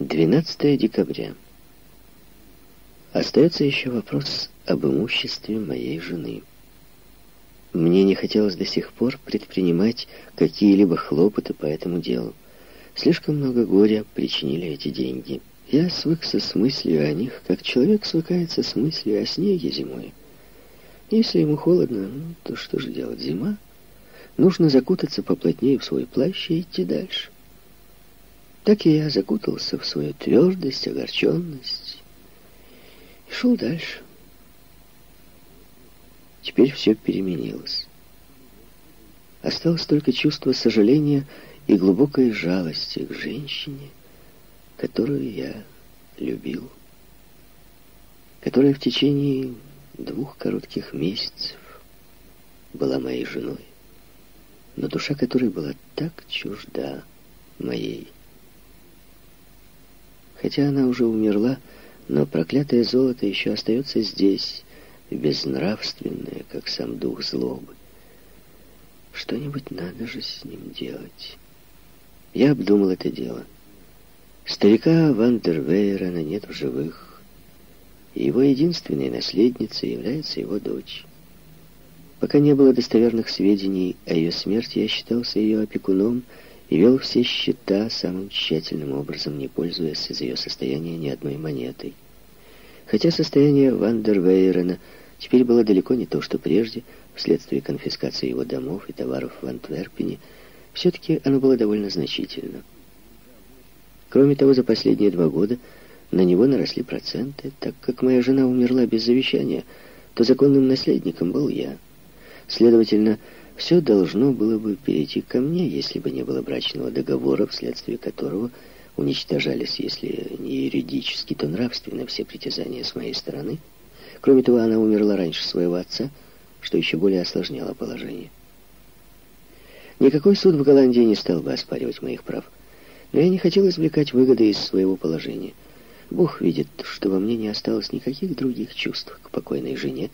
12 декабря. Остается еще вопрос об имуществе моей жены. Мне не хотелось до сих пор предпринимать какие-либо хлопоты по этому делу. Слишком много горя причинили эти деньги. Я свыкся с мыслью о них, как человек свыкается с мыслью о снеге зимой. Если ему холодно, ну, то что же делать? Зима. Нужно закутаться поплотнее в свой плащ и идти дальше. Так и я закутался в свою твердость, огорченность и шел дальше. Теперь все переменилось. Осталось только чувство сожаления и глубокой жалости к женщине, которую я любил, которая в течение двух коротких месяцев была моей женой, но душа которой была так чужда моей. Хотя она уже умерла, но проклятое золото еще остается здесь, безнравственное, как сам дух злобы. Что-нибудь надо же с ним делать. Я обдумал это дело. Старика Вандервейрена нет в живых, и его единственной наследницей является его дочь. Пока не было достоверных сведений о ее смерти, я считался ее опекуном и вел все счета самым тщательным образом, не пользуясь из ее состояния ни одной монетой. Хотя состояние Вандервейрена теперь было далеко не то, что прежде, вследствие конфискации его домов и товаров в Антверпене, все-таки оно было довольно значительно. Кроме того, за последние два года на него наросли проценты, так как моя жена умерла без завещания, то законным наследником был я. Следовательно, все должно было бы перейти ко мне, если бы не было брачного договора, вследствие которого уничтожались, если не юридически, то нравственно все притязания с моей стороны. Кроме того, она умерла раньше своего отца, что еще более осложняло положение. Никакой суд в Голландии не стал бы оспаривать моих прав, но я не хотел извлекать выгоды из своего положения. Бог видит, что во мне не осталось никаких других чувств к покойной жене,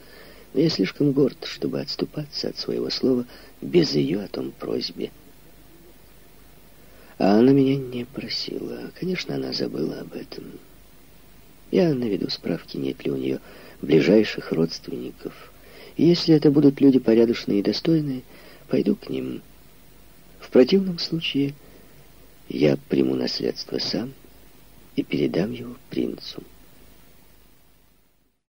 но я слишком горд, чтобы отступаться от своего слова без ее о том просьбе. А она меня не просила. Конечно, она забыла об этом. Я наведу справки, нет ли у нее ближайших родственников. И если это будут люди порядочные и достойные, пойду к ним. В противном случае я приму наследство сам и передам его принцу.